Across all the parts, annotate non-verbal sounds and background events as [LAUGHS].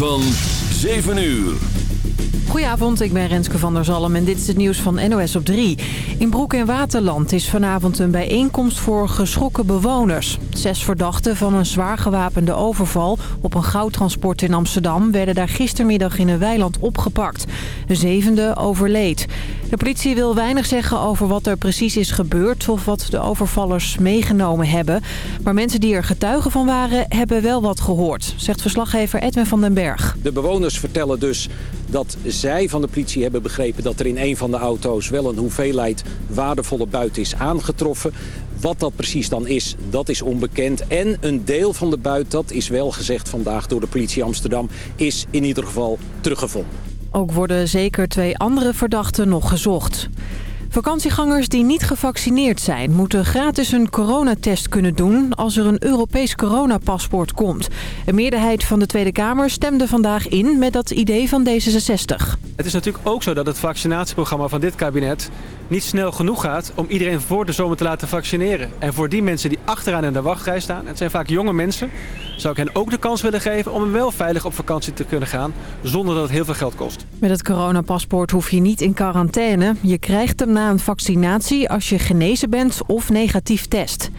Van 7 uur. Goedenavond, ik ben Renske van der Zalm en dit is het nieuws van NOS op 3. In Broek en Waterland is vanavond een bijeenkomst voor geschrokken bewoners. Zes verdachten van een zwaar gewapende overval op een goudtransport in Amsterdam... werden daar gistermiddag in een weiland opgepakt. Een zevende overleed. De politie wil weinig zeggen over wat er precies is gebeurd... of wat de overvallers meegenomen hebben. Maar mensen die er getuigen van waren, hebben wel wat gehoord... zegt verslaggever Edwin van den Berg. De bewoners vertellen dus dat zij van de politie hebben begrepen... dat er in een van de auto's wel een hoeveelheid waardevolle buit is aangetroffen. Wat dat precies dan is, dat is onbekend. En een deel van de buit, dat is wel gezegd vandaag door de politie Amsterdam... is in ieder geval teruggevonden. Ook worden zeker twee andere verdachten nog gezocht. Vakantiegangers die niet gevaccineerd zijn... moeten gratis een coronatest kunnen doen als er een Europees coronapaspoort komt. Een meerderheid van de Tweede Kamer stemde vandaag in met dat idee van D66. Het is natuurlijk ook zo dat het vaccinatieprogramma van dit kabinet niet snel genoeg gaat om iedereen voor de zomer te laten vaccineren. En voor die mensen die achteraan in de wachtrij staan, het zijn vaak jonge mensen, zou ik hen ook de kans willen geven om wel veilig op vakantie te kunnen gaan zonder dat het heel veel geld kost. Met het coronapaspoort hoef je niet in quarantaine. Je krijgt hem na vaccinatie als je genezen bent of negatief test.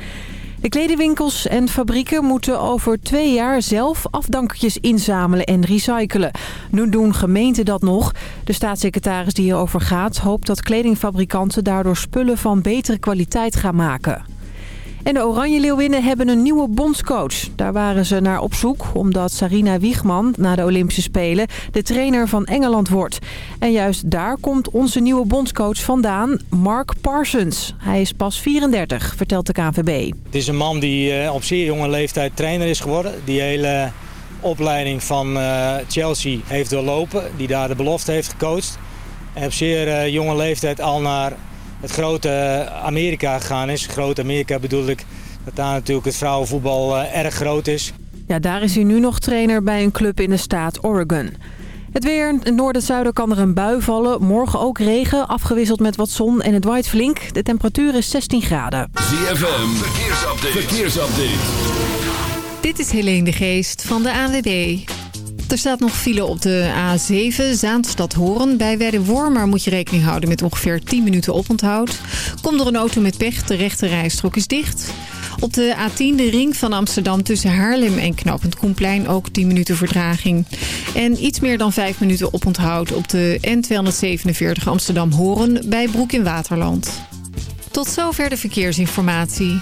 De kledingwinkels en fabrieken moeten over twee jaar zelf afdankertjes inzamelen en recyclen. Nu doen gemeenten dat nog. De staatssecretaris die hierover gaat hoopt dat kledingfabrikanten daardoor spullen van betere kwaliteit gaan maken. En de Oranje Leeuwinnen hebben een nieuwe bondscoach. Daar waren ze naar op zoek omdat Sarina Wiegman na de Olympische Spelen de trainer van Engeland wordt. En juist daar komt onze nieuwe bondscoach vandaan, Mark Parsons. Hij is pas 34, vertelt de KNVB. Het is een man die eh, op zeer jonge leeftijd trainer is geworden. Die hele opleiding van eh, Chelsea heeft doorlopen, die daar de belofte heeft gecoacht. En op zeer eh, jonge leeftijd al naar het grote Amerika gegaan is. Groot Amerika bedoel ik dat daar natuurlijk het vrouwenvoetbal erg groot is. Ja, daar is hij nu nog trainer bij een club in de staat Oregon. Het weer. In het noorden en zuiden kan er een bui vallen. Morgen ook regen, afgewisseld met wat zon en het waait flink. De temperatuur is 16 graden. ZFM, verkeersupdate. verkeersupdate. Dit is Helene de Geest van de ANWB. Er staat nog file op de A7, Zaanstad-Horen. Bij Wormer moet je rekening houden met ongeveer 10 minuten oponthoud. Komt er een auto met pech, de rechte rijstrook is dicht. Op de A10, de ring van Amsterdam tussen Haarlem en Knopend Koenplein ook 10 minuten verdraging. En iets meer dan 5 minuten oponthoud op de N247 Amsterdam-Horen bij Broek in Waterland. Tot zover de verkeersinformatie.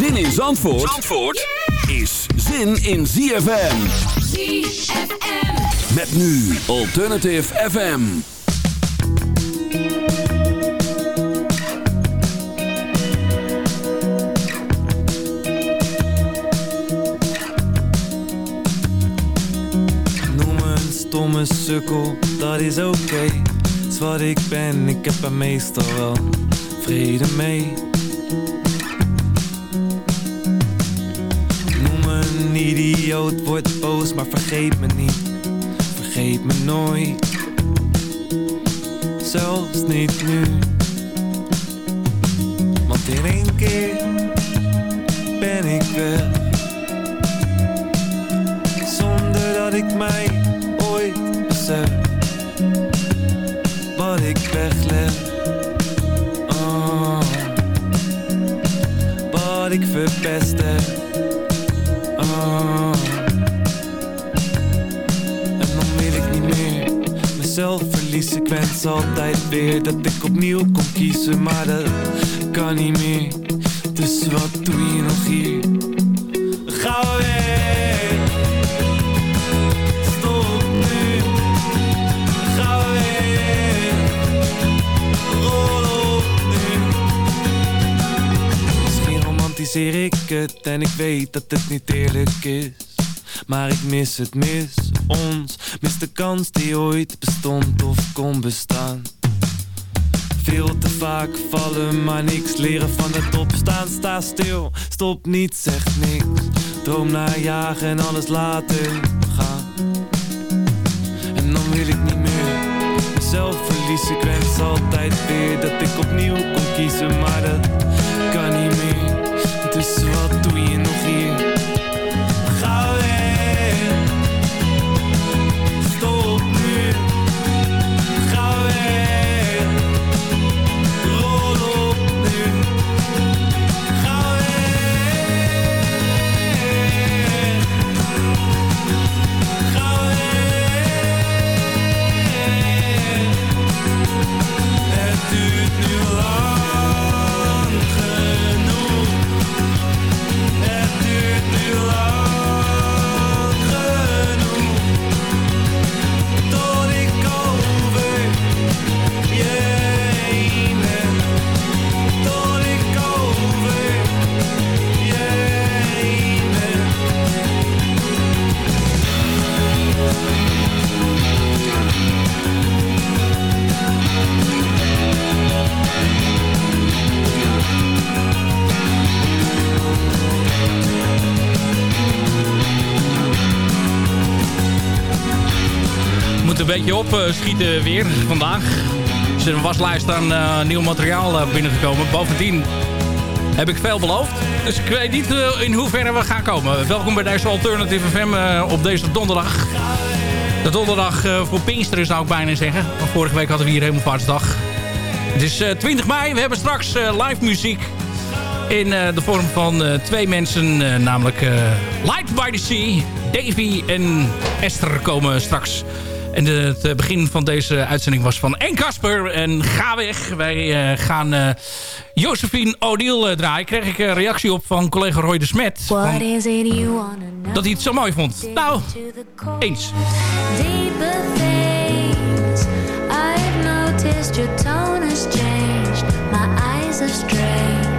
Zin in Zandvoort, Zandvoort is zin in ZFM. ZFM. Met nu Alternative FM. Noem me een stomme sukkel, dat is oké. Het is wat ik ben, ik heb er meestal wel vrede mee. Idioot, word boos, maar vergeet me niet. Vergeet me nooit. Zelfs niet nu. Want in één keer ben ik weg. Zonder dat ik mij ooit besef Wat ik wegleg oh, Wat ik verpest Ik wens altijd weer dat ik opnieuw kon kiezen, maar dat kan niet meer. Dus wat doe je nog hier? Ga weg. Stop nu. Ga weg. Rol op nu. Misschien romantiseer ik het en ik weet dat het niet eerlijk is. Maar ik mis het, mis ons, mis de kans die ooit bestond of kon bestaan. Veel te vaak vallen, maar niks leren van het opstaan. Sta stil, stop niet, zeg niks. Droom naar jagen en alles laten gaan. En dan wil ik niet meer mezelf verliezen. Ik wens altijd weer dat ik opnieuw kon kiezen, maar dat kan niet meer. Dus wat doe Moet een beetje opschieten weer vandaag. Er is een waslijst aan eh, nieuw materiaal eh, binnengekomen. Bovendien heb ik veel beloofd. Dus ik weet niet eh, in hoeverre we gaan komen. Welkom bij deze Alternative FM eh, op deze donderdag. De donderdag eh, voor Pinksteren zou ik bijna zeggen. Vorige week hadden we hier Hemelvaartsdag. Het is eh, 20 mei. We hebben straks eh, live muziek. In eh, de vorm van eh, twee mensen. eh, namelijk eh, Light by the Sea. Davy en Esther komen straks. En het eh, begin van deze uitzending was van En Casper. En ga weg. Wij eh, gaan eh Josephine eh, draaien. Kreeg ik een reactie op van collega Roy de Smet. Van- dat hij het zo mooi vond. Nou, eens. Deeper things I've noticed your tone has changed My eyes have strayed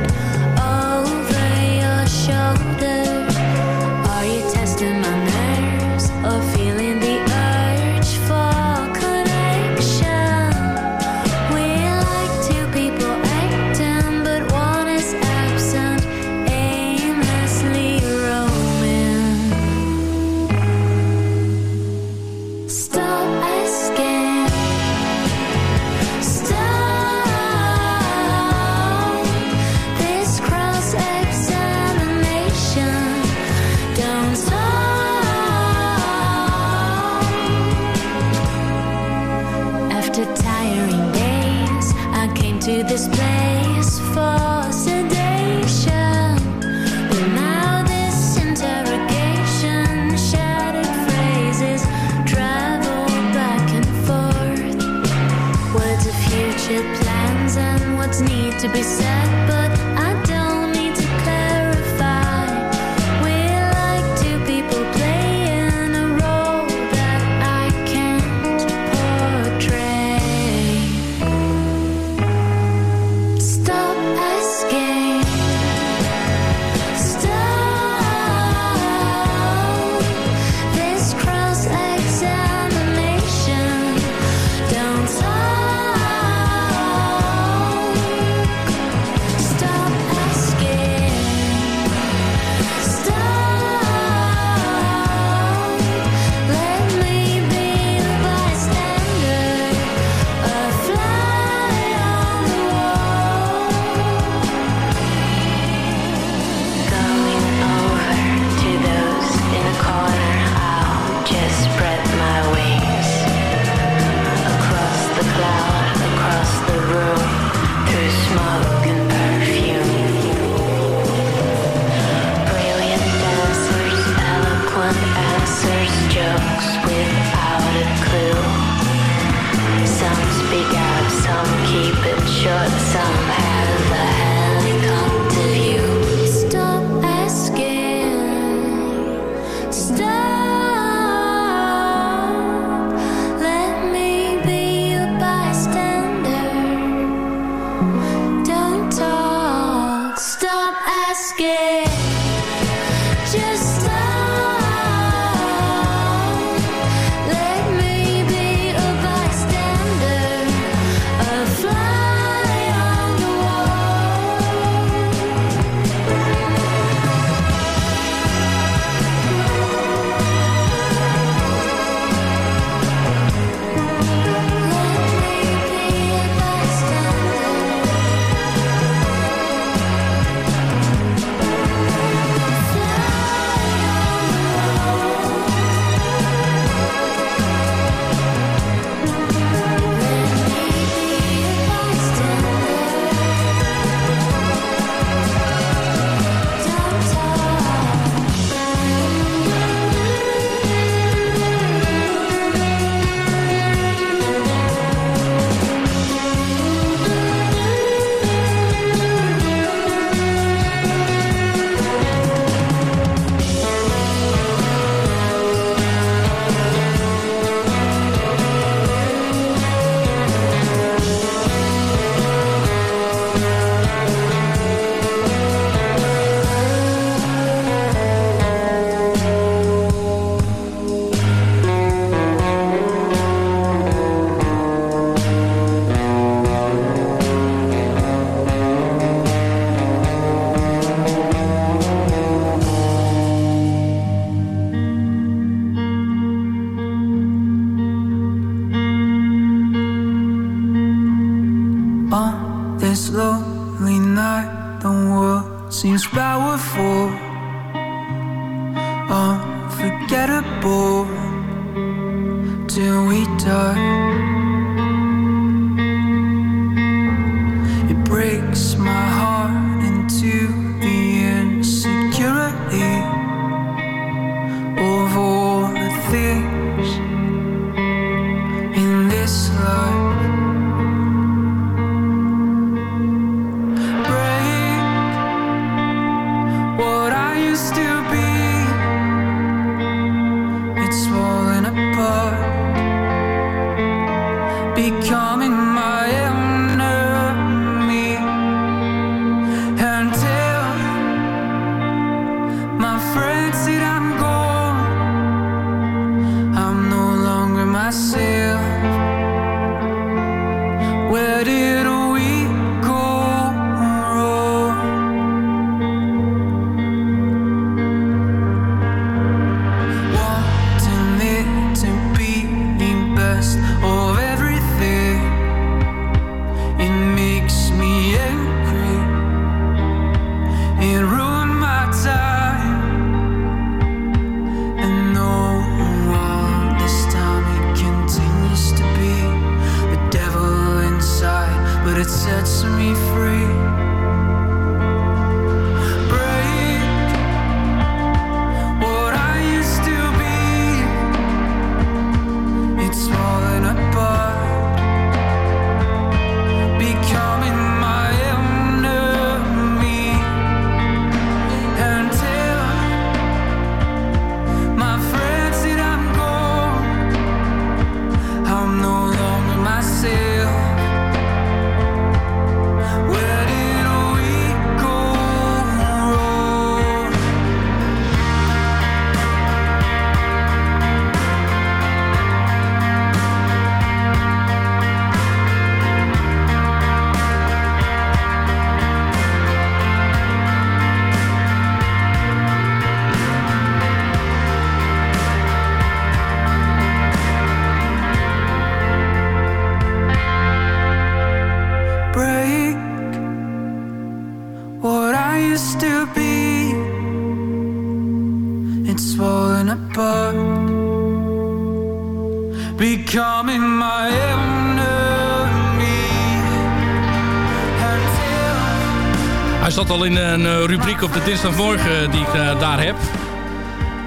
op de dinsdagmorgen die ik eh, daar heb.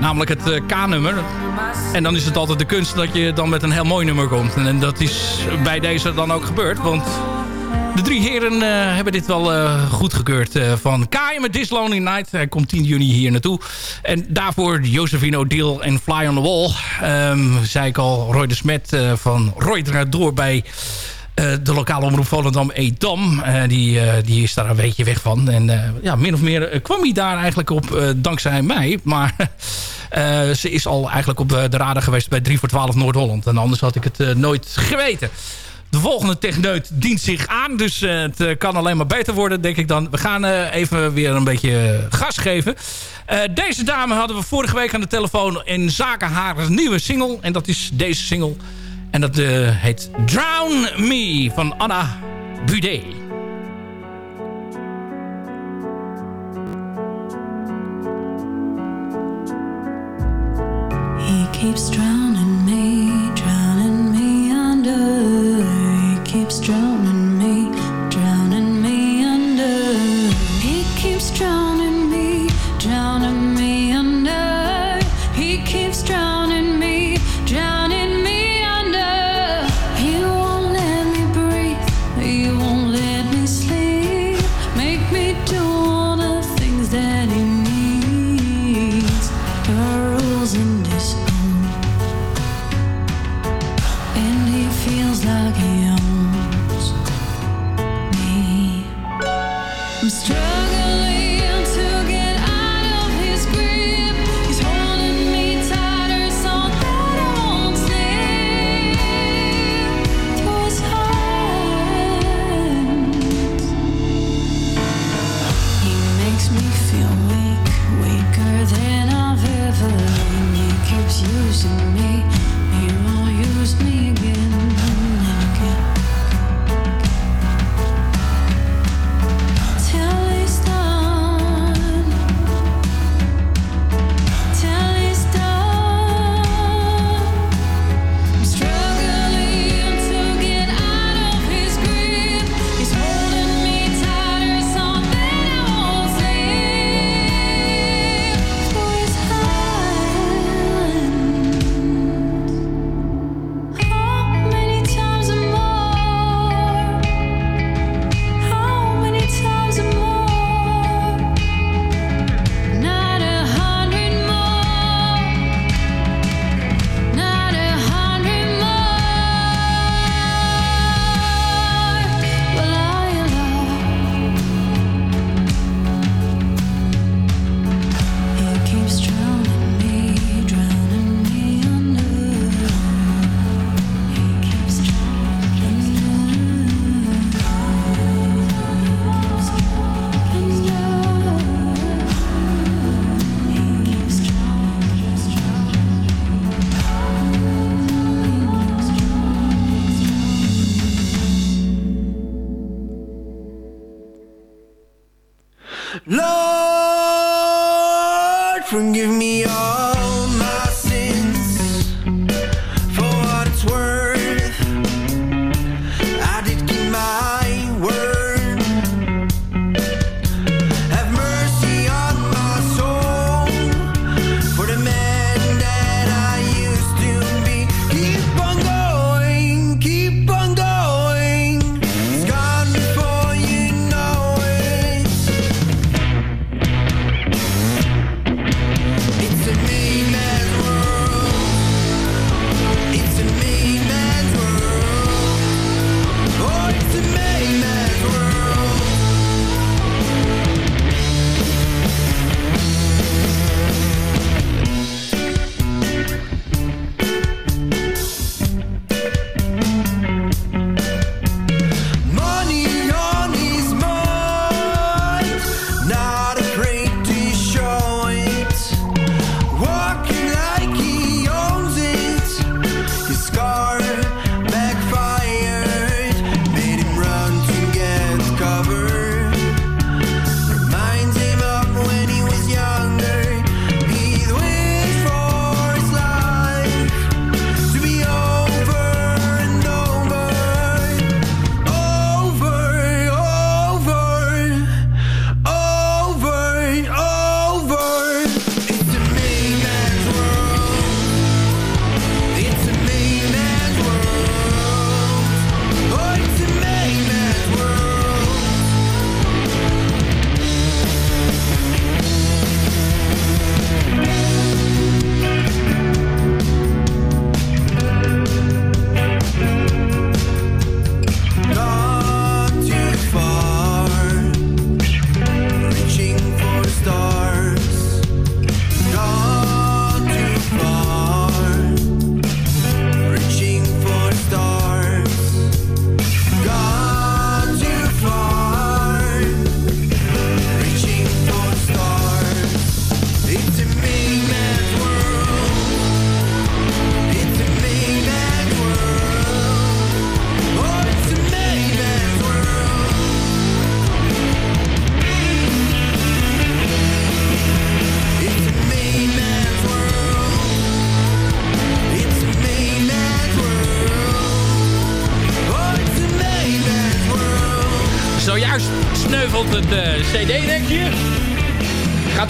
Namelijk het eh, K-nummer. En dan is het altijd de kunst dat je dan met een heel mooi nummer komt. En, dat is bij deze dan ook gebeurd. Want de drie heren eh, hebben dit wel uh, goedgekeurd. Van K.M. met This Lonely Night. Hij komt 10 juni hier naartoe. En daarvoor Josephine O'Deal en Fly on the Wall. Um, zei ik al, Roy de Smet van Roy door bij eh, de lokale omroep Volendam eh, Edam. Eh, die, die is daar een beetje weg van. En ja, min of meer kwam hij daar eigenlijk op dankzij mij. Maar [LAUGHS] ze is al eigenlijk op de radar geweest bij 3 voor 12 Noord-Holland. En anders had ik het nooit geweten. De volgende techneut dient zich aan. Dus het kan alleen maar beter worden, denk ik dan. We gaan even weer een beetje gas geven. deze dame hadden we vorige week aan de telefoon... in zaken haar nieuwe single. En dat is deze single... En dat eh, heet Drown Me van Anna Budé. He keeps drowning me, drowning me under. He keeps drowning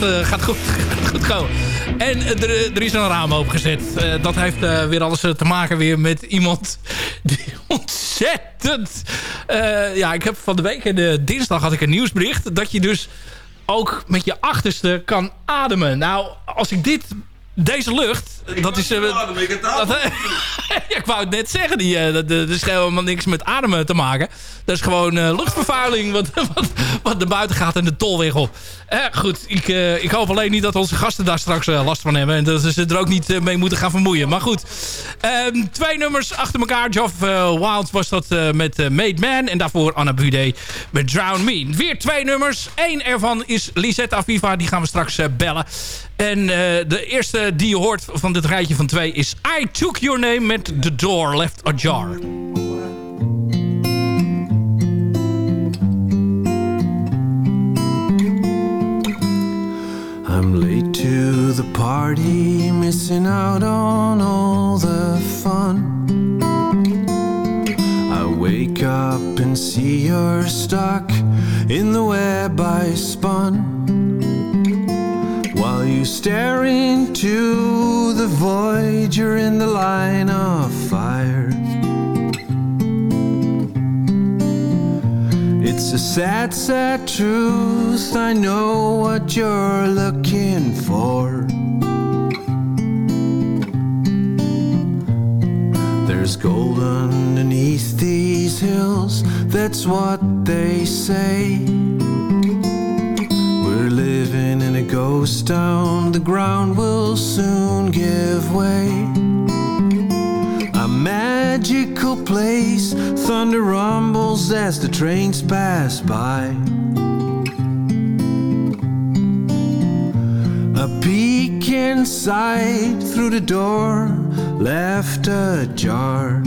Gaat, eh, gaat, goed, [LAUGHS] goed komen. En eh, er, er is een raam opengezet. Eh, dat heeft eh, weer alles eh, te maken weer met iemand [LAUGHS] die ontzettend... eh, ja, ik heb van de week en de dinsdag had ik een nieuwsbericht... dat je dus ook met je achterste kan ademen. Nou, als ik dit... Deze lucht, dat is... eh, dat, [LAUGHS] ja, ik wou het net zeggen. Die, eh, dat, dat is helemaal niks met ademen te maken. Dat is gewoon eh, luchtvervuiling wat, [LAUGHS] wat, wat er buiten gaat en de tolweg op. Eh, goed, ik, eh, ik hoop alleen niet dat onze gasten daar straks eh, last van hebben. En dat ze er ook niet eh, mee moeten gaan vermoeien. Maar goed, Ehm, twee nummers achter elkaar. Geoff eh, Wild was dat eh, met eh, Made Man. En daarvoor Anna Bude met Drown Me. Weer twee nummers. Eén ervan is Lisette Aviva. Die gaan we straks eh, bellen. En eh, de eerste die je hoort van dit rijtje van twee is I Took Your Name met The Door Left Ajar. I'm late to the party, missing out on all the fun. I wake up and see you're stuck in the web I spun. While you stare into the void, you're in the line of fire. It's a sad, sad truth. I know what you're looking for. There's gold underneath these hills, that's what they say. A the ground will soon give way. A magical place, thunder rumbles as the trains pass by. A peek inside through the door, left ajar.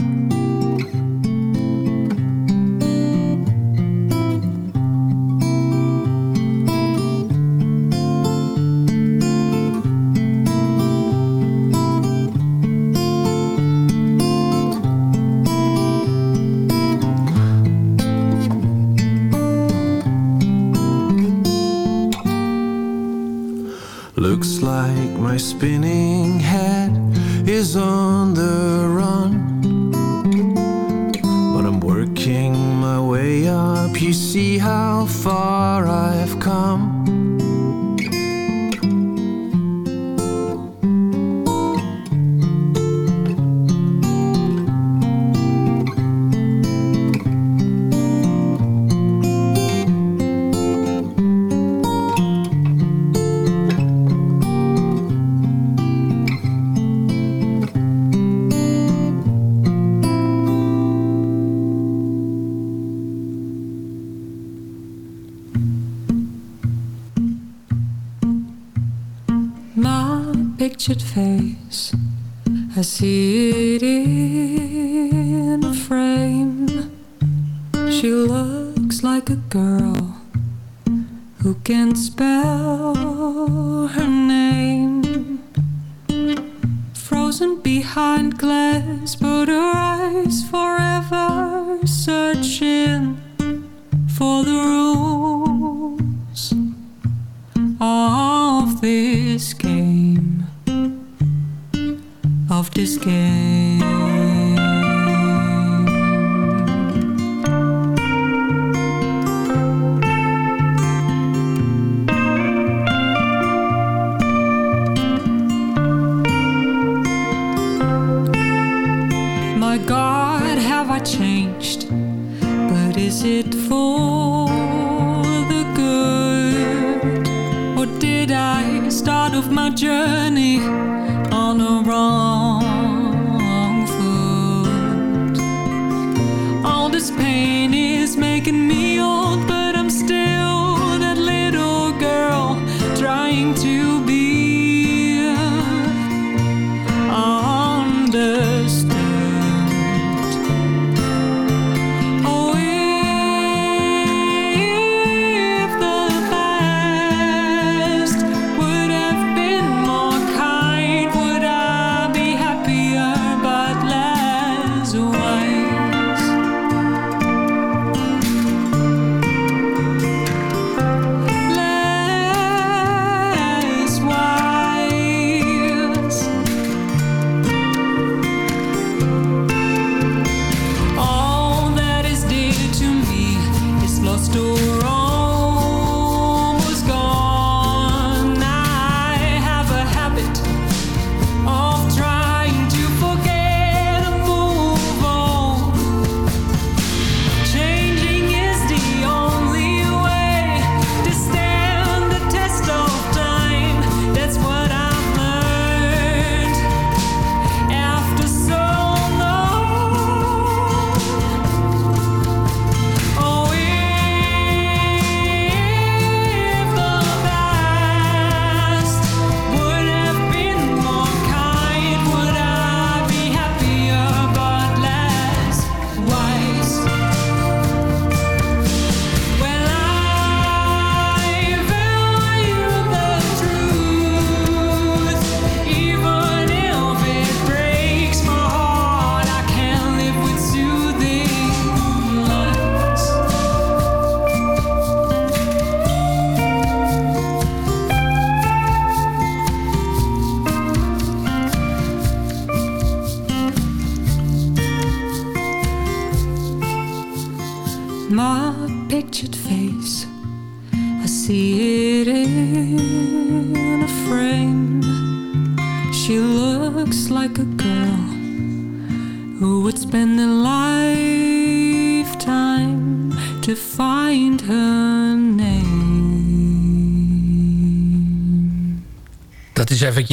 Spinning head is on the run. But I'm working my way up. You see how far pictured face. I see it in a frame. She looks like a girl who can spell her name. Frozen behind glass, but her eyes forever searching of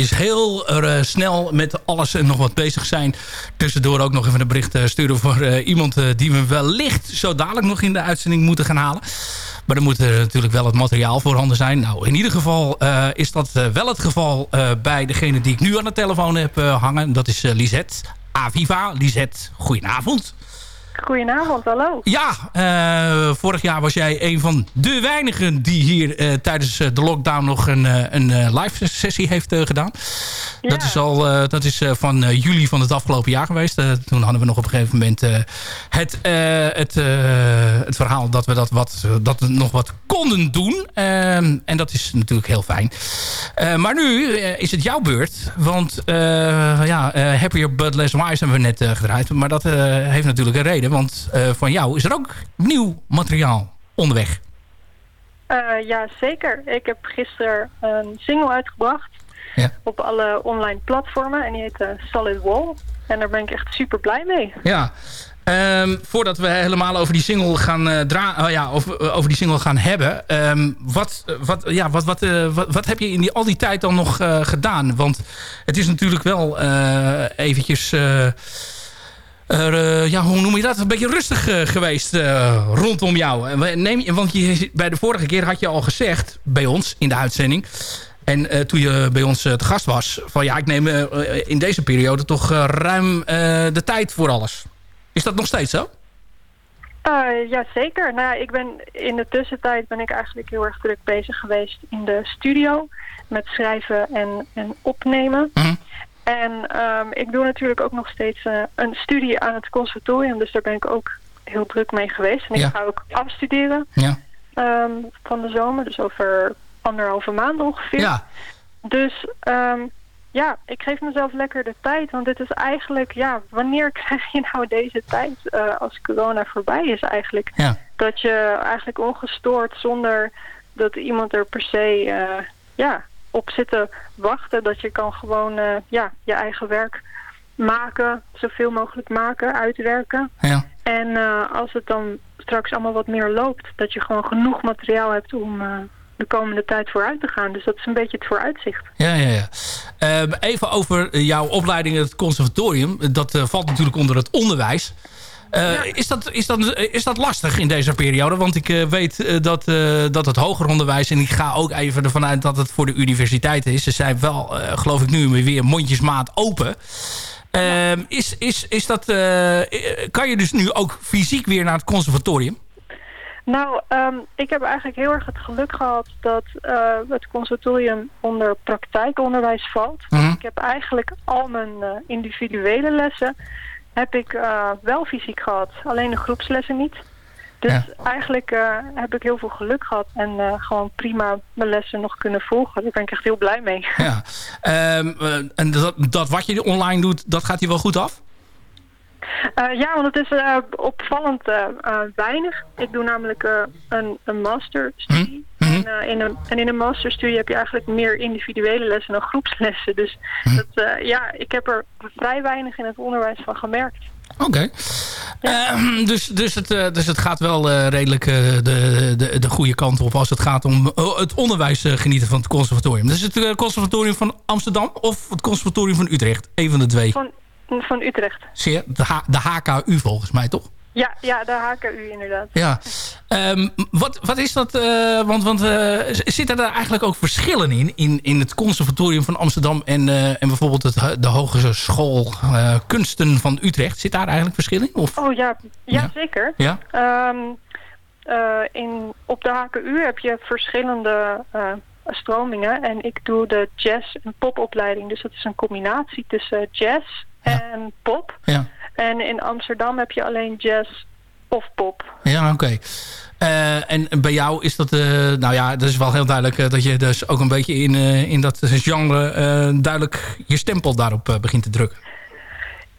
heel eh, snel met alles en nog wat bezig zijn. Tussendoor ook nog even een bericht eh, sturen voor eh, iemand die we wellicht zo dadelijk nog in de uitzending moeten gaan halen. Maar dan moet er natuurlijk wel het materiaal voorhanden zijn. Nou, in ieder geval is dat wel het geval bij degene die ik nu aan de telefoon heb hangen. Dat is Lisette. Aviva. Lisette, goedenavond. Goedenavond, hallo. Ja, eh, vorig jaar was jij een van de weinigen die hier eh, tijdens eh, de lockdown nog een, een live sessie heeft gedaan. Dat is, al, dat is van juli van het afgelopen jaar geweest. Toen hadden we nog op een gegeven moment het, het, het verhaal dat we dat, wat, dat we nog wat konden doen. Ehm, en dat is natuurlijk heel fijn. Maar nu is het jouw beurt. Want ja, Happier But Less Wise hebben we net gedraaid. Maar dat heeft natuurlijk een reden. Want eh, van jou is er ook nieuw materiaal onderweg. Eh, ja, zeker. Ik heb gisteren een single uitgebracht Ja. op alle online platformen en die heet eh, Solid Wall. En daar ben ik echt super blij mee. Ja. Ehm, voordat we helemaal over die single gaan dra oh ja, of, eh, over die single gaan hebben. ehm, wat, wat, ja, wat, wat, wat, wat heb je in die, al die tijd dan nog gedaan? Want het is natuurlijk wel eventjes... eh, ja, hoe noem je dat? Een beetje rustig eh, geweest eh, rondom jou. Neem, want je, bij de vorige keer had je al gezegd bij ons in de uitzending. En toen je bij ons te gast was. Van ja, ik neem in deze periode toch ruim de tijd voor alles. Is dat nog steeds zo? Eh, ja, zeker. Nou, ik ben in de tussentijd ben ik eigenlijk heel erg druk bezig geweest in de studio met schrijven en, en opnemen. En ehm, ik doe natuurlijk ook nog steeds eh, een studie aan het conservatorium, dus daar ben ik ook heel druk mee geweest. En Ja. ik ga ook afstuderen Ja. ehm, van de zomer, dus over anderhalve maand ongeveer. Ja. Dus ehm, ja, ik geef mezelf lekker de tijd. Want dit is eigenlijk, ja, wanneer [LAUGHS] krijg je nou deze tijd eh, als corona voorbij is eigenlijk? Ja. Dat je eigenlijk ongestoord, zonder dat iemand er per se eh, ja, op zit te wachten. Dat je kan gewoon eh, ja, je eigen werk maken, zoveel mogelijk maken, uitwerken. Ja. En eh, als het dan straks allemaal wat meer loopt, dat je gewoon genoeg materiaal hebt om eh, de komende tijd vooruit te gaan. Dus dat is een beetje het vooruitzicht. Ja, ja, ja. Ehm, even over jouw opleiding in het conservatorium. Dat valt natuurlijk onder het onderwijs. Eh, is, dat, is, dat, is dat lastig in deze periode? Want ik eh, weet eh, dat, eh, dat het hoger onderwijs... en ik ga ook even ervan uit dat het voor de universiteiten is. Ze zijn wel, eh, geloof ik, nu weer mondjesmaat open. Ehm, is, is, is dat, eh, eh, kan je dus nu ook fysiek weer naar het conservatorium? Nou, ehm, ik heb eigenlijk heel erg het geluk gehad dat eh, het conservatorium onder praktijkonderwijs valt. Mhm. Ik heb eigenlijk al mijn eh, individuele lessen heb ik eh, wel fysiek gehad, alleen de groepslessen niet. Dus Ja. eigenlijk eh, heb ik heel veel geluk gehad en eh, gewoon prima mijn lessen nog kunnen volgen. Daar ben ik echt heel blij mee. [LAUGHS] Ja. Ehm, eh, en dat, dat wat je online doet, dat gaat hier wel goed af? Ja, want het is opvallend weinig. Ik doe namelijk een, een masterstudie. En, eh, in een, en in een masterstudie heb je eigenlijk meer individuele lessen dan groepslessen. Dus dat, eh, ja, ik heb er vrij weinig in het onderwijs van gemerkt. Oké. Ehm, dus, dus, het, eh, dus het gaat wel redelijk de, de, de goede kant op als het gaat om het onderwijs genieten van het conservatorium. Dus het conservatorium van Amsterdam of het conservatorium van Utrecht? Een van de twee. Van, van Utrecht. Zeer, de, H- de HKU volgens mij, toch? Ja, ja, de HKU inderdaad. Ja. Ehm, wat, wat is dat? eh, want want z- zitten er eigenlijk ook verschillen in? In, in het conservatorium van Amsterdam en, eh, en bijvoorbeeld het, de Hogeschool Kunsten van Utrecht. Zit daar eigenlijk verschil in? Of? Oh ja, ja, zeker. Ja? Ehm, eh, in, op de HKU heb je verschillende stromingen. En ik doe de jazz- en popopleiding. Dus dat is een combinatie tussen jazz en pop. Ja. En in Amsterdam heb je alleen jazz of pop. Ja, oké. Eh, en bij jou is dat, eh, nou ja, dat is wel heel duidelijk eh, dat je dus ook een beetje in, in dat genre duidelijk je stempel daarop begint te drukken.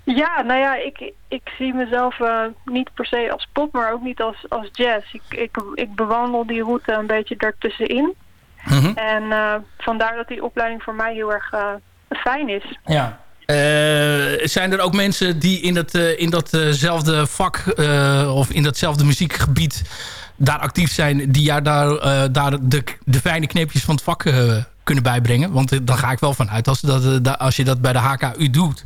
Ja, nou ja, ik, ik zie mezelf niet per se als pop, maar ook niet als, als jazz. Ik, ik, ik bewandel die route een beetje daartussenin. En eh, vandaar dat die opleiding voor mij heel erg fijn is. Ja. Eh, zijn er ook mensen die in, dat, eh, in datzelfde vak eh, of in datzelfde muziekgebied daar actief zijn, die jou daar, daar de, de fijne kneepjes van het vak kunnen bijbrengen? Want dan ga ik wel vanuit als, dat, da- als je dat bij de HKU doet.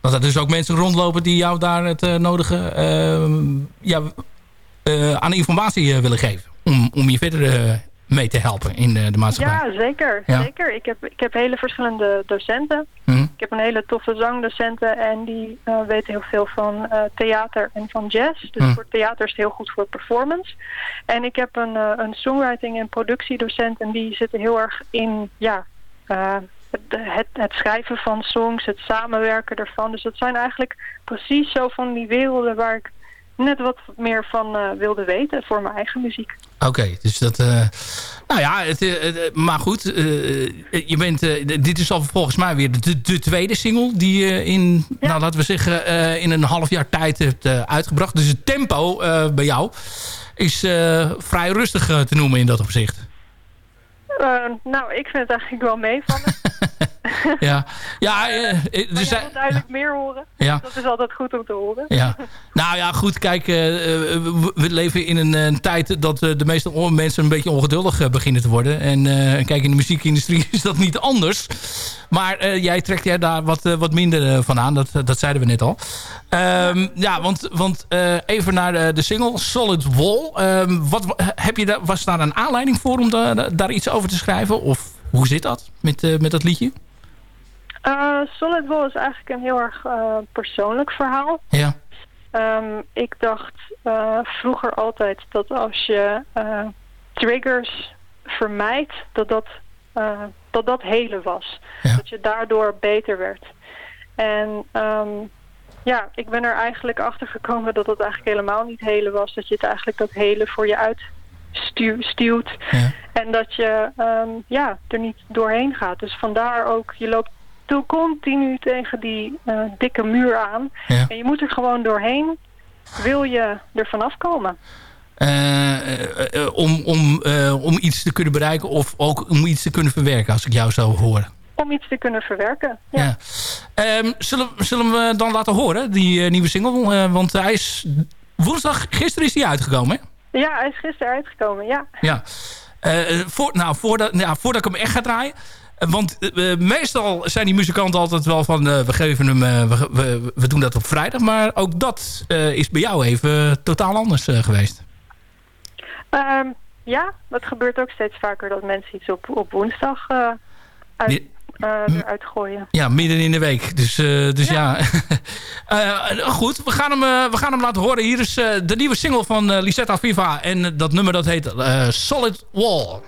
Dat er dus ook mensen rondlopen die jou daar het nodige ja, aan informatie willen geven. Om, om je verder mee te helpen in eh, de maatschappij. Ja, zeker. Ja. zeker. Ik, heb, ik heb hele verschillende docenten. Mhm. Ik heb een hele toffe zangdocenten en die eh, weten heel veel van eh, theater en van jazz. Dus Mhm. voor theater is het heel goed voor performance. En ik heb een, eh, een songwriting en productiedocent en die zitten heel erg in ja, het, het, het schrijven van songs, het samenwerken ervan. Dus dat zijn eigenlijk precies zo van die werelden waar ik net wat meer van eh, wilde weten voor mijn eigen muziek. Oké, dus dat... eh, nou ja, het, eh, maar goed. je bent, dit is al volgens mij weer de, de tweede single... die je in, nou, laten we zeggen, in een half jaar tijd hebt uitgebracht. Dus het tempo bij jou is vrij rustig te noemen in dat opzicht. Nou, ik vind het eigenlijk wel meevallen. [LAUGHS] [LAUGHS] Ja, ja eh, eh, er jij duidelijk meer horen. Ja. Dat is altijd goed om te horen. Ja. Nou ja, goed, kijk, eh, we, leven in een, tijd dat de meeste mensen een beetje ongeduldig beginnen te worden. En kijk, in de muziekindustrie [LAUGHS] is dat niet anders. Maar jij trekt jij daar wat, wat minder van aan, dat, dat zeiden we net al. Ehm, ja, want, want even naar de, de single, Solid Wall. Ehm, wat, heb je daar, was daar een aanleiding voor om da- daar iets over te schrijven? Of hoe zit dat met, met dat liedje? Eh, Solid Wall is eigenlijk een heel erg eh, persoonlijk verhaal. Ja. Ehm, ik dacht eh, vroeger altijd dat als je triggers vermijdt, dat dat, dat dat helen was. Dat je daardoor beter werd. En ehm, ja, ik ben er eigenlijk achter gekomen dat het eigenlijk helemaal niet helen was. Dat je het eigenlijk dat helen voor je uitstuwt. En dat je ehm, ja, er niet doorheen gaat. Dus vandaar ook, je loopt toe continu tegen die eh, dikke muur aan. En je moet er gewoon doorheen. Wil je er vanaf komen? Eh, eh, om, om, om iets te kunnen bereiken of ook om iets te kunnen verwerken, als ik jou zo hoor. Om iets te kunnen verwerken. Ja. Ehm, zullen, zullen we dan laten horen, die nieuwe single? Want hij is woensdag, gisteren is hij uitgekomen, hè? Ja, hij is gisteren uitgekomen, ja. Ja. Voor, nou, voordat, ja, voordat ik hem echt ga draaien. Eh, Want eh, meestal zijn die muzikanten altijd wel van... eh, we geven hem, eh, we, we, we doen dat op vrijdag. Maar ook dat eh, is bij jou even totaal anders eh, geweest. Ehm, ja, dat gebeurt ook steeds vaker dat mensen iets op, op woensdag eh, uit, eh, eruit gooien. Ja, midden in de week. Dus ja. dus ja. [LAUGHS] Eh, goed, we gaan, hem, eh, we gaan hem laten horen. Hier is eh, de nieuwe single van eh, Lisetta Viva. En eh, dat nummer dat heet eh, Solid Wall.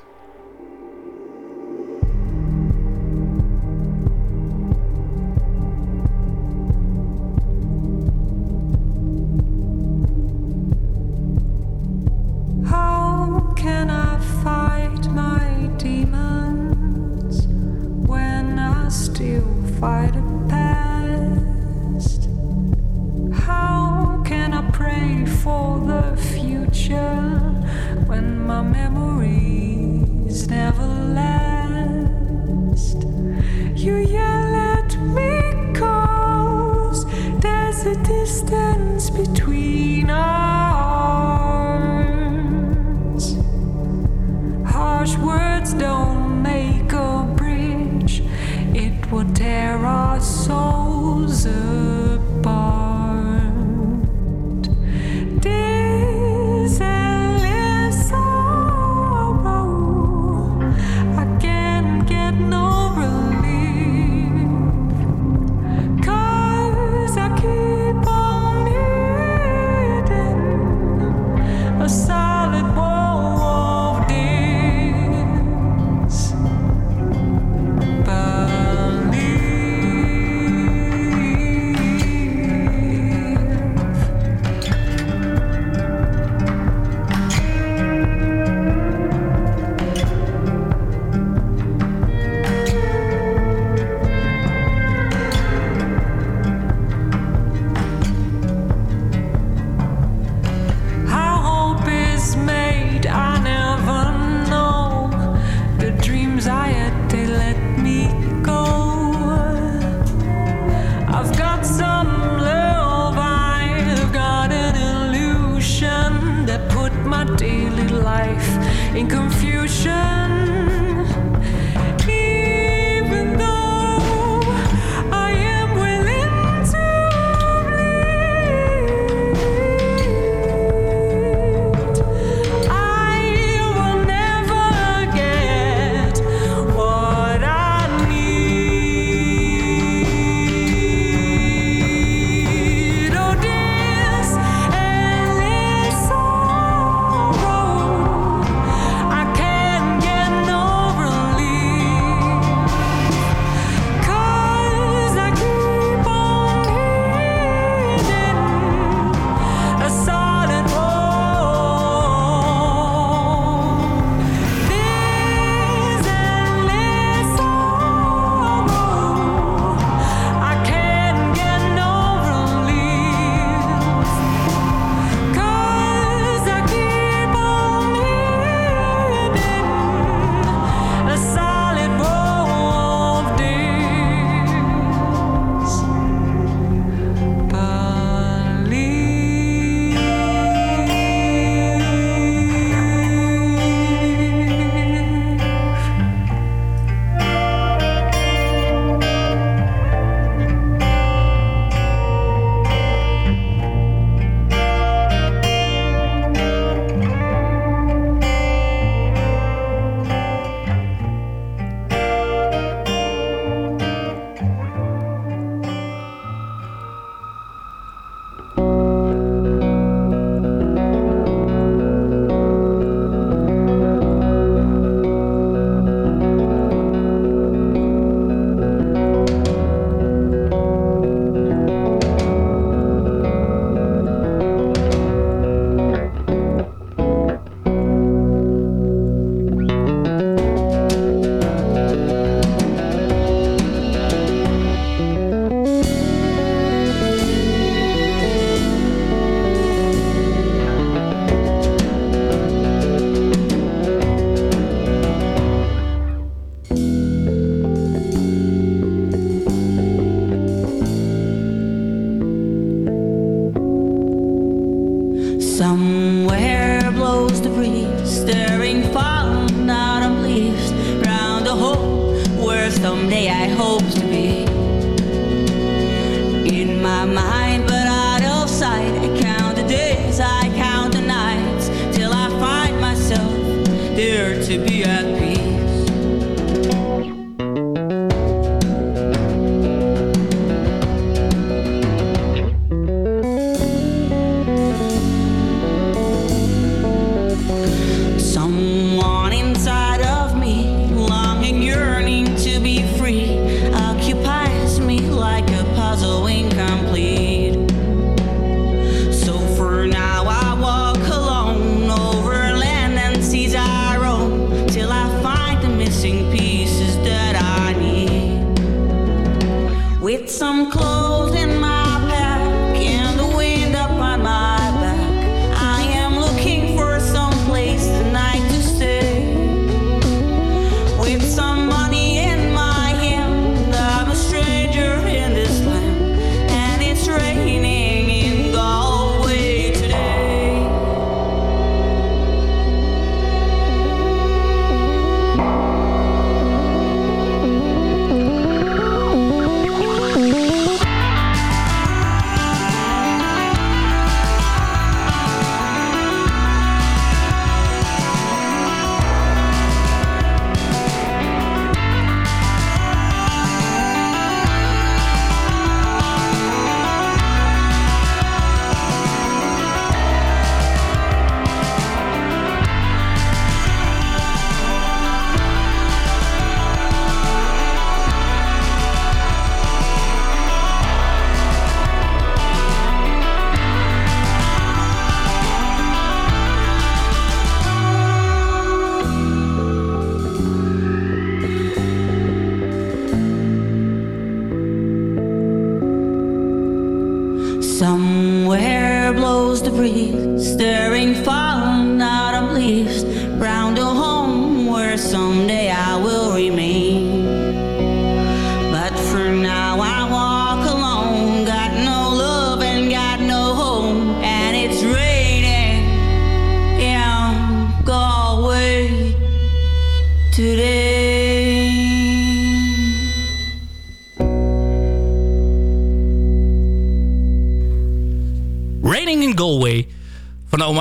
clothes in my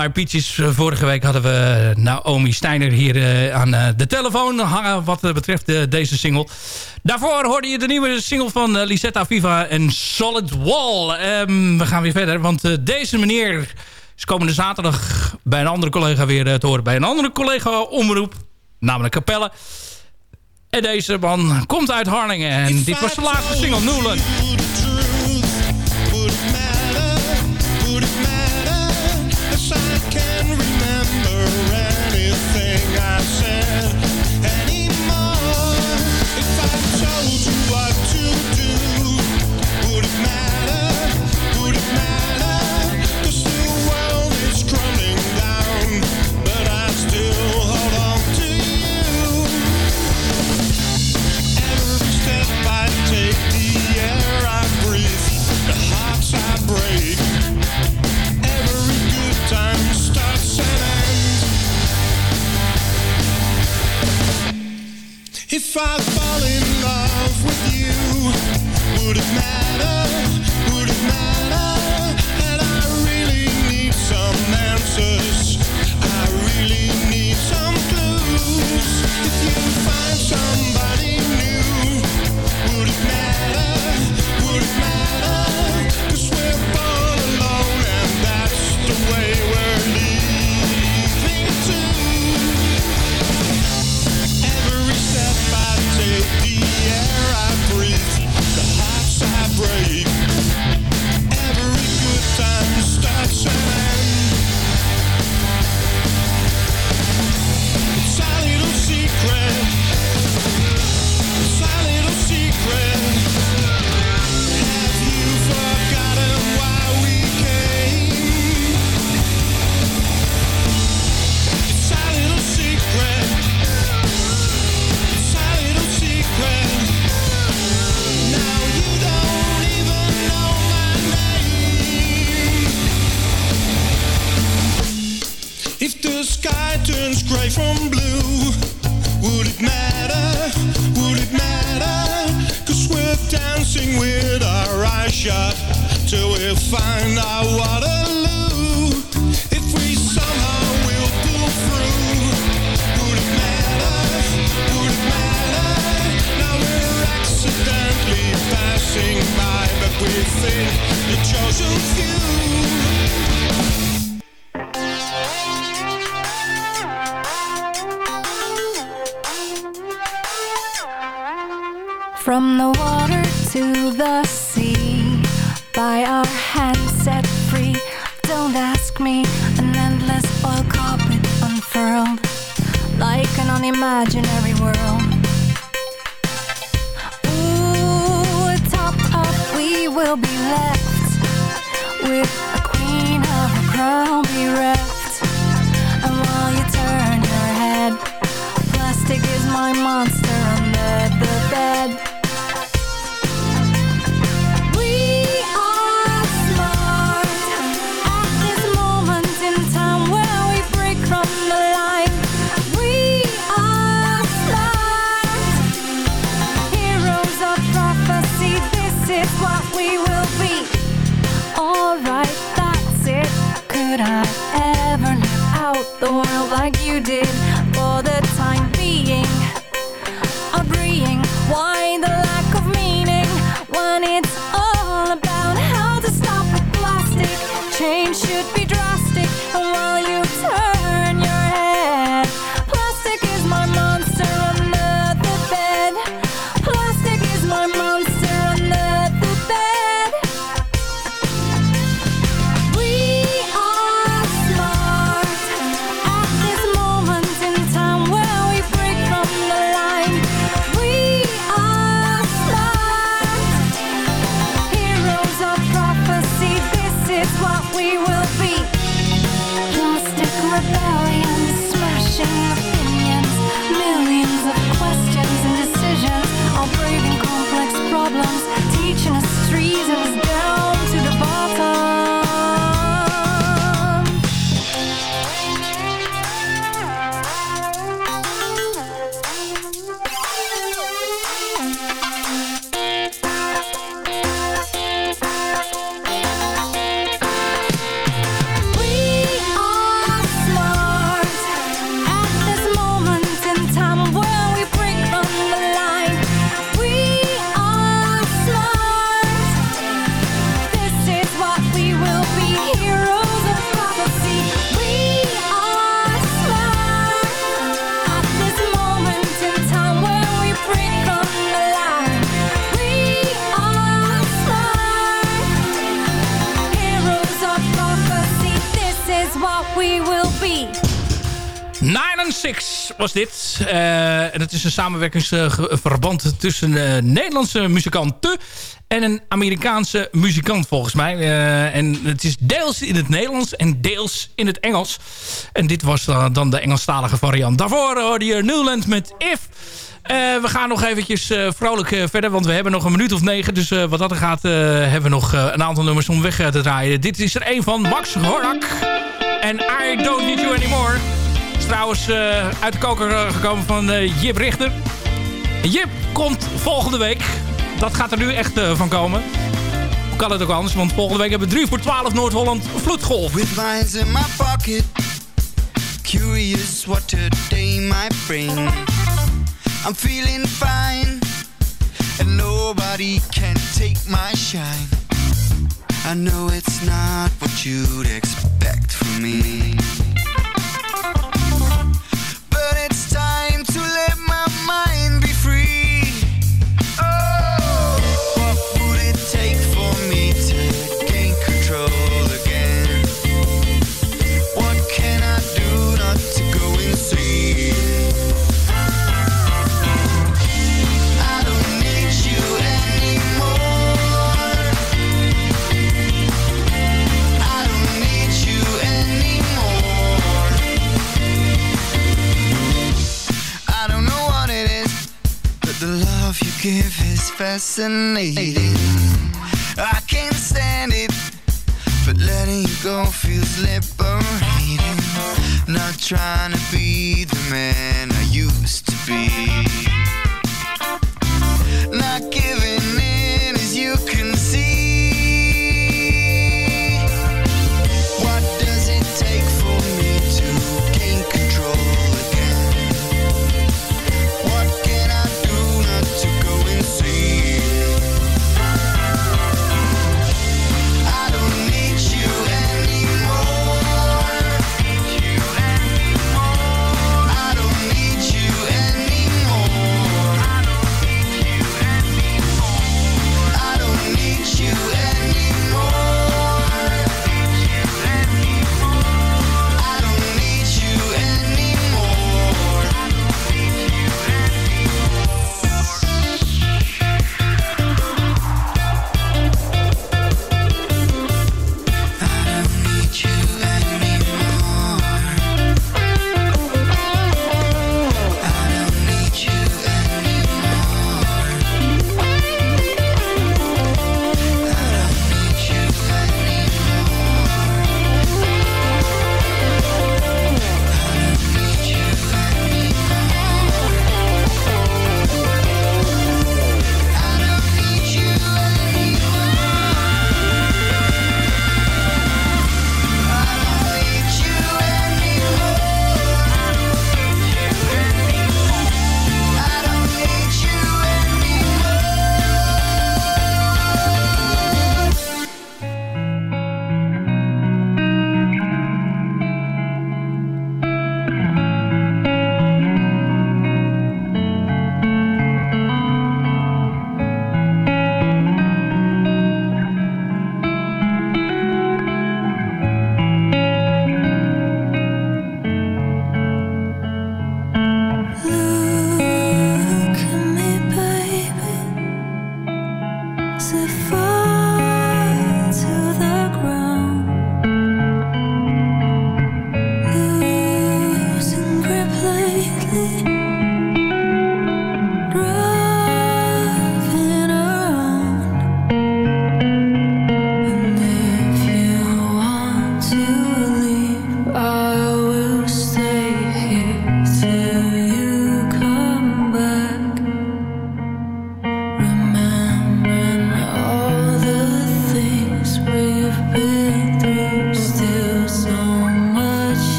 Maar Peaches. Eh, vorige week hadden we eh, Naomi Steiner hier eh, aan de telefoon hangen wat betreft deze single. Daarvoor hoorde je de nieuwe single van Lisetta Viva en Solid Wall. Ehm, we gaan weer verder, want deze meneer is komende zaterdag bij een andere collega weer te horen. Bij een andere collega omroep, namelijk Capelle. En deze man komt uit Harlingen en dit was de laatste single, Newland. if I fall in love with you, would it matter? Find Waterloo. Was dit. Eh, en het is een samenwerkingsverband tussen een Nederlandse muzikanten en een Amerikaanse muzikant volgens mij. Eh, en het is deels in het Nederlands en deels in het Engels. En dit was eh, dan de Engelstalige variant. Daarvoor hoorde je Newland met If. Eh, we gaan nog eventjes eh, vrolijk eh, verder, want we hebben nog een minuut of negen. Dus eh, wat dat er gaat, eh, hebben we nog eh, een aantal nummers om weg eh, te draaien. Dit is er een van Max Horak. En I Don't Need You Anymore. Trouwens eh, uit de koker gekomen van eh, Jip Richter. Jip komt volgende week. Dat gaat er nu echt eh, van komen. Hoe kan het ook anders? Want volgende week hebben we 3 voor 12 Noord-Holland Vloedgolf. With lines in my pocket Curious what today might bring I'm feeling fine And nobody can take my shine I know it's not what you'd expect from me But it's time to let my mind give is fascinating. I can't stand it, but letting you go feels liberating. Not trying to be the man I used to be.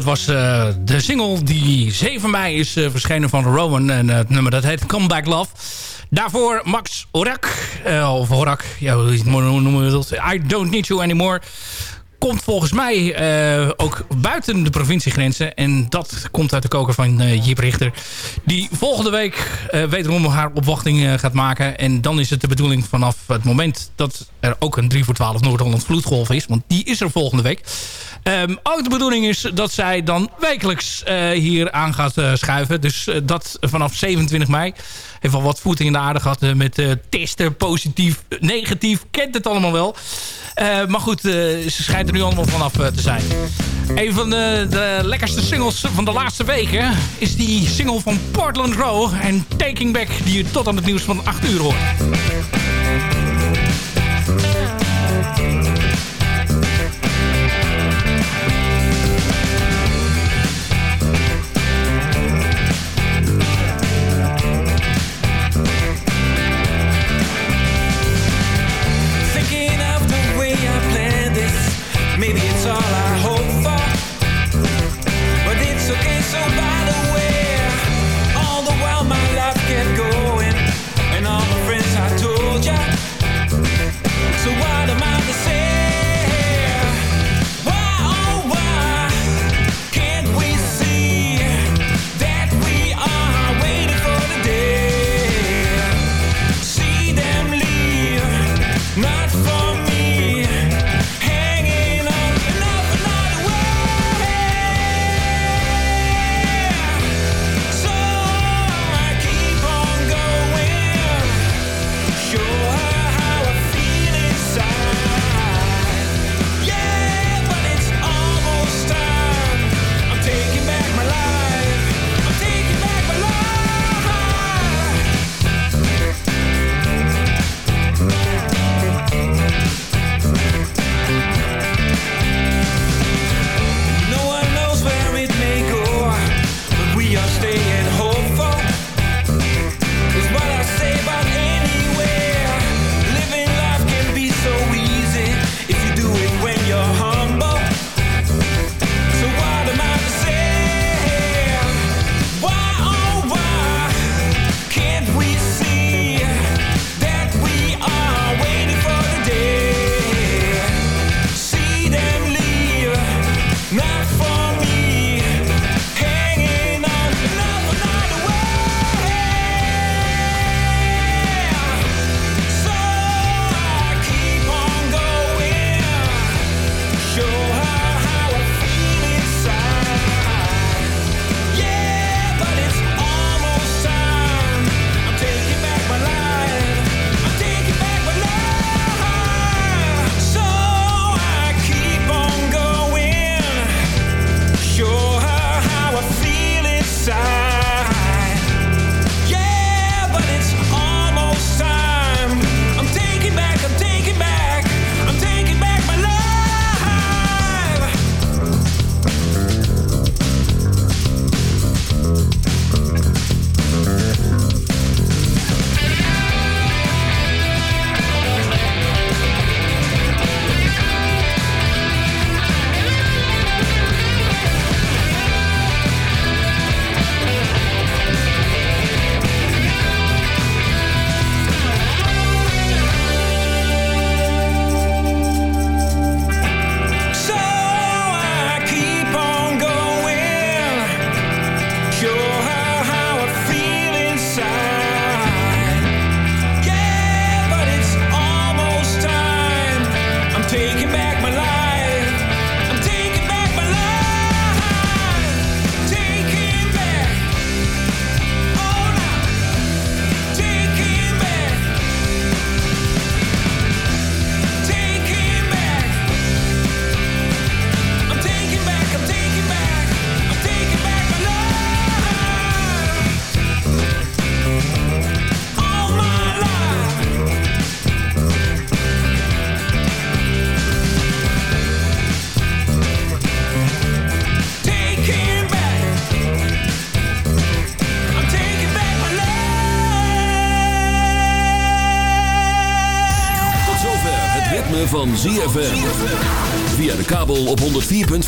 Dat was eh, de single die 7 mei is eh, verschenen van Rowan. En het nummer dat heet Come Back Love. Daarvoor Max Orak. eh, of Horak. Ja, noemen we dat? I Don't Need You Anymore. Komt volgens mij eh, ook buiten de provinciegrenzen. En dat komt uit de koker van eh Jip Richter. Die volgende week eh, wederom haar opwachting gaat maken. En dan is het de bedoeling vanaf het moment dat er ook een 3 voor 12 Noord-Holland vloedgolf is. Want die is er volgende week. Ehm, ook de bedoeling is dat zij dan wekelijks hier aan gaat schuiven. Dus dat vanaf 27 mei. Heeft al wat voeting in de aarde gehad eh, met testen, positief, negatief. Kent het allemaal wel. Maar goed, ze schijnt nu allemaal vanaf eh, te zijn. Een van de, de lekkerste singles van de laatste weken... is die single van Portland Row en Taking Back... die je tot aan het nieuws van 8 uur hoort.